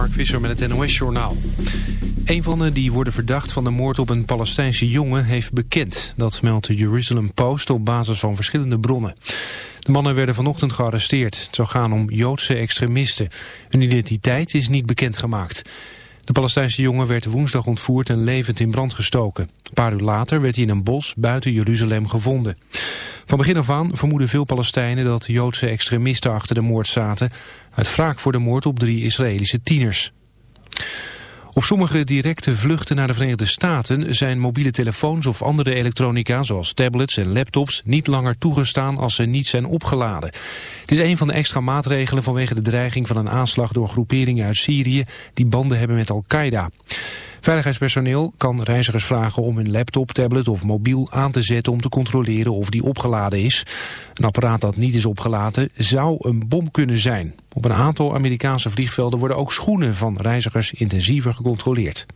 Mark Visser met het NOS-journaal. Een van de die worden verdacht van de moord op een Palestijnse jongen heeft bekend. Dat meldt de Jerusalem Post op basis van verschillende bronnen. De mannen werden vanochtend gearresteerd. Het zou gaan om Joodse extremisten. Hun identiteit is niet bekendgemaakt. De Palestijnse jongen werd woensdag ontvoerd en levend in brand gestoken. Een paar uur later werd hij in een bos buiten Jeruzalem gevonden. Van begin af aan vermoeden veel Palestijnen dat Joodse extremisten achter de moord zaten... uit wraak voor de moord op drie Israëlische tieners. Op sommige directe vluchten naar de Verenigde Staten zijn mobiele telefoons of andere elektronica zoals tablets en laptops niet langer toegestaan als ze niet zijn opgeladen. Dit is een van de extra maatregelen vanwege de dreiging van een aanslag door groeperingen uit Syrië die banden hebben met Al-Qaeda. Veiligheidspersoneel kan reizigers vragen om hun laptop, tablet of mobiel aan te zetten om te controleren of die opgeladen is. Een apparaat dat niet is opgeladen zou een bom kunnen zijn. Op een aantal Amerikaanse vliegvelden worden ook schoenen van reizigers intensiever gecontroleerd.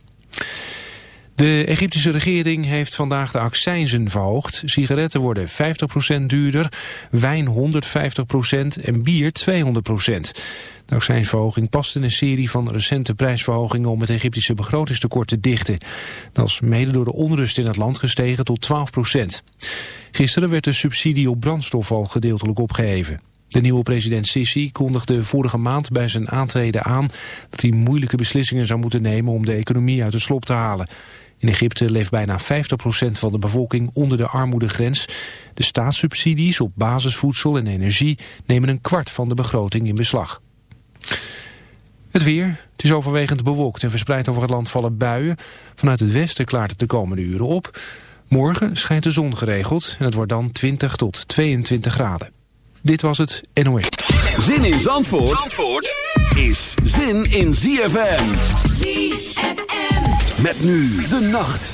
De Egyptische regering heeft vandaag de accijnzen verhoogd. Sigaretten worden 50% duurder, wijn 150% en bier 200%. De accijnsverhoging past in een serie van recente prijsverhogingen om het Egyptische begrotingstekort te dichten. Dat is mede door de onrust in het land gestegen tot 12 procent. Gisteren werd de subsidie op brandstof al gedeeltelijk opgeheven. De nieuwe president Sisi kondigde vorige maand bij zijn aantreden aan dat hij moeilijke beslissingen zou moeten nemen om de economie uit de slop te halen. In Egypte leeft bijna 50% van de bevolking onder de armoedegrens. De staatssubsidies op basisvoedsel en energie nemen een kwart van de begroting in beslag. Het weer. Het is overwegend bewolkt en verspreid over het land vallen buien. Vanuit het westen klaart het de komende uren op. Morgen schijnt de zon geregeld en het wordt dan 20 tot 22 graden. Dit was het NOS. Zin in Zandvoort, Zandvoort is zin in ZFM. ZFM. Met nu de nacht.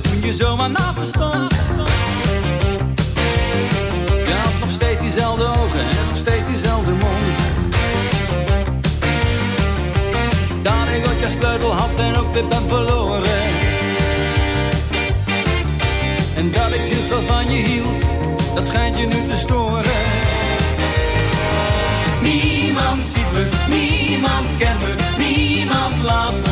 Toen je zomaar naast me stond. Je had nog steeds diezelfde ogen en nog steeds diezelfde mond. Dat ik ooit je sleutel had en ook weer ben verloren. En dat ik wel van je hield, dat schijnt je nu te storen. Niemand ziet me, niemand kent me, niemand laat me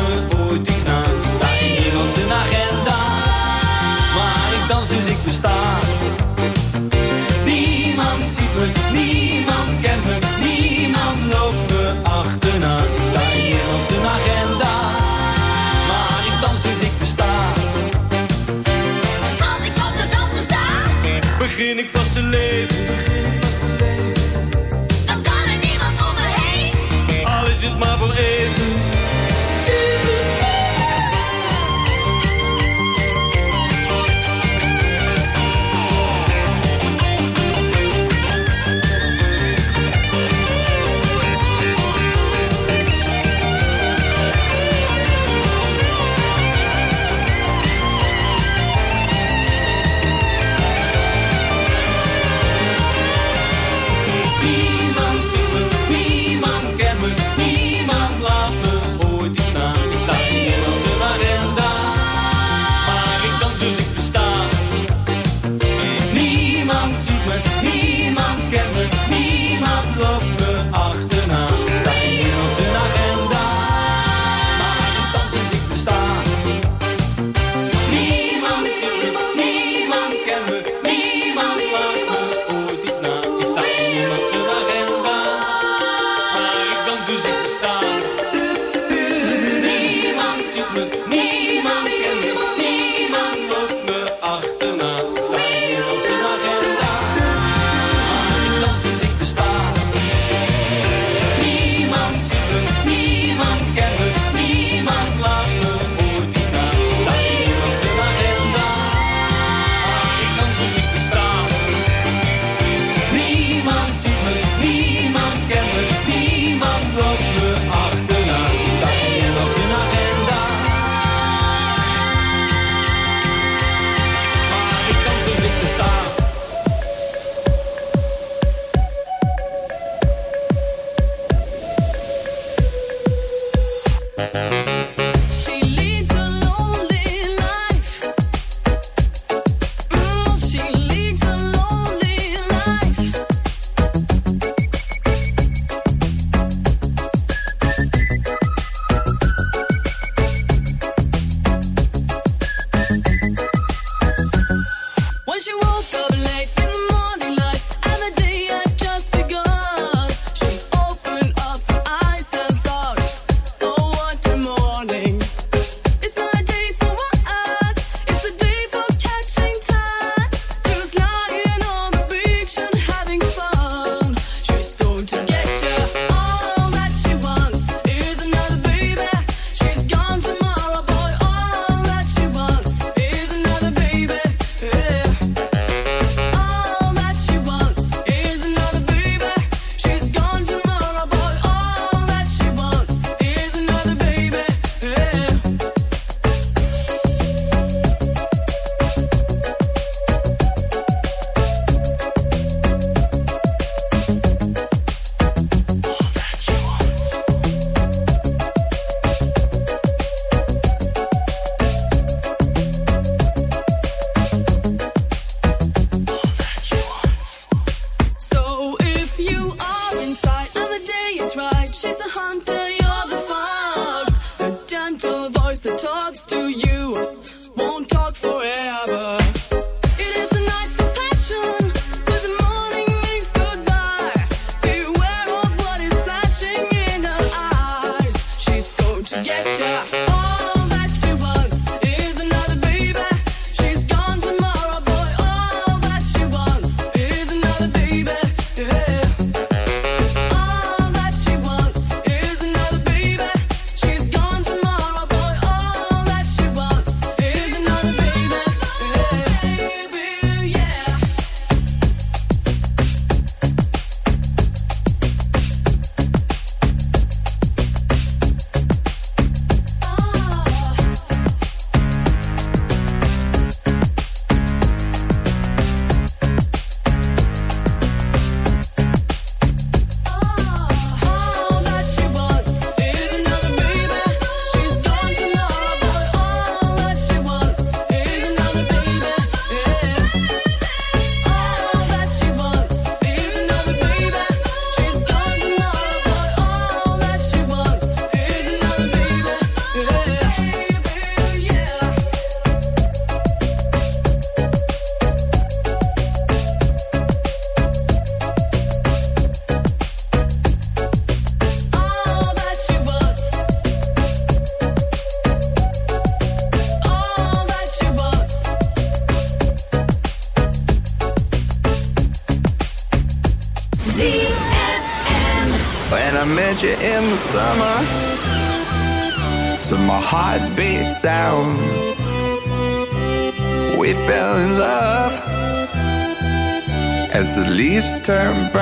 to you.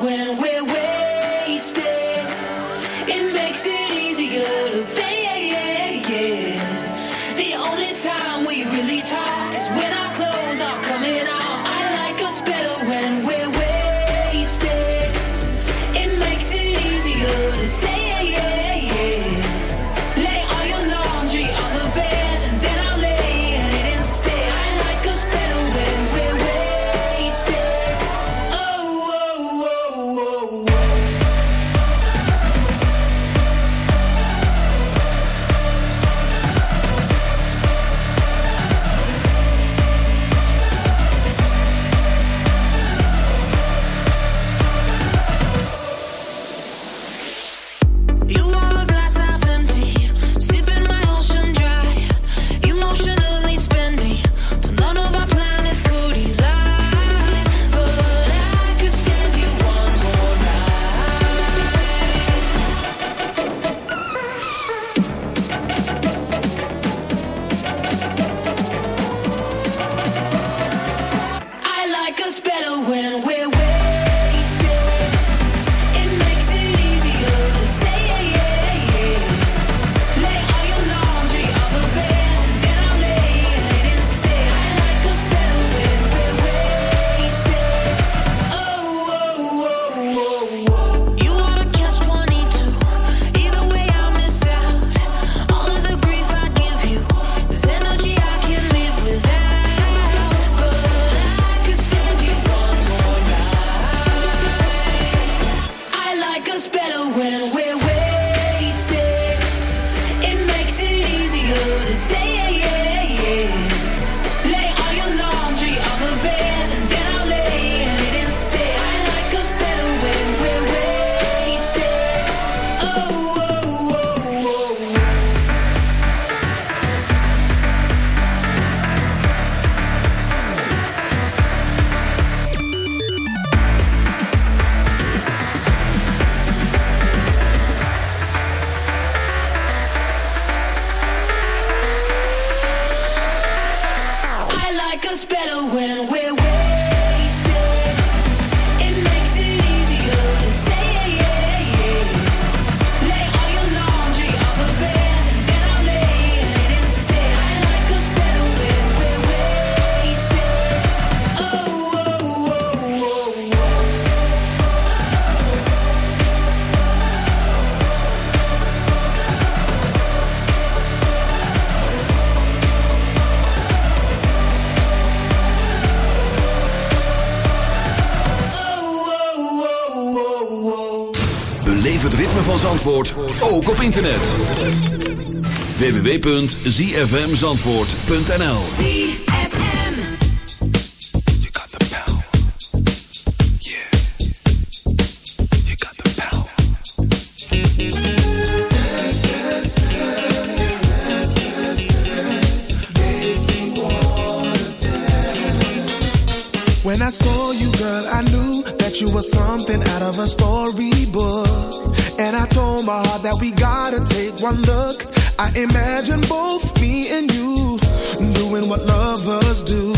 when we www.zfmzandvoort.nl When I saw you, girl, I knew that you were something out of a storybook. And I told my heart that we gotta take one look I imagine both me and you doing what lovers do,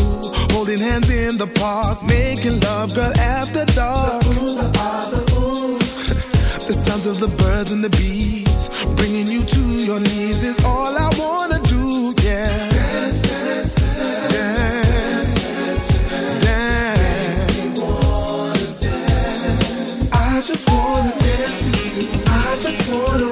holding hands in the park, making love, girl, after dark. The, ooh, the, ooh, the, the sounds of the birds and the bees, bringing you to your knees is all I wanna do, yeah. Dance, dance, dance. dance. I just wanna dance with you. I just wanna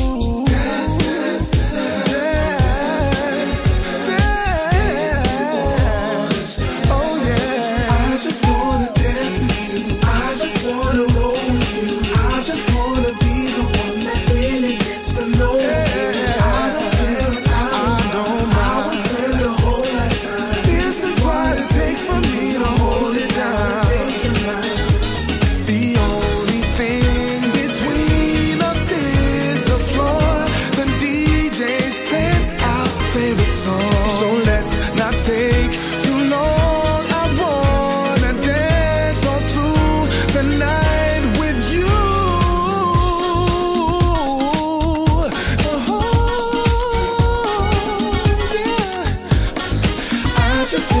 just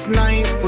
This night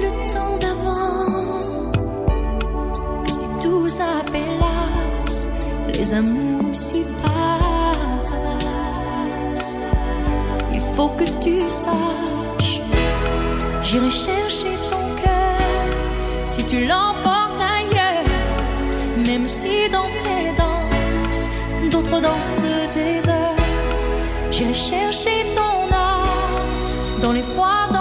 le temps d'avant, que si tout s'appellasse, les amours s'y passent. Il faut que tu saches, j'irai chercher ton cœur si tu l'emportes ailleurs, même si dans tes danses, d'autres dansent des heures. J'irai chercher ton âme dans les froids.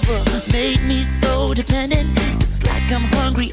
lover made me so dependent. It's like I'm hungry